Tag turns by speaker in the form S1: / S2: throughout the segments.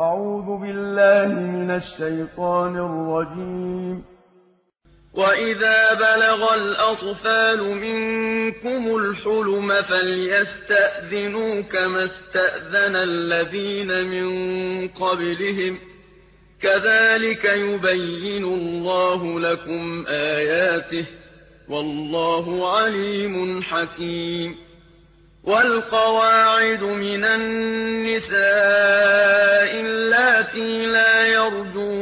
S1: أعوذ بالله من الشيطان الرجيم.
S2: وإذا بلغ الأطفال منكم الحلم فليستأذنوا كما استأذن الذين من قبلهم كذلك يبين الله لكم آياته والله عليم حكيم. والقواعد من النساء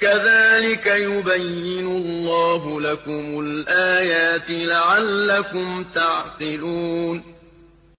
S2: كذلك يبين الله لكم الآيات لعلكم تعقلون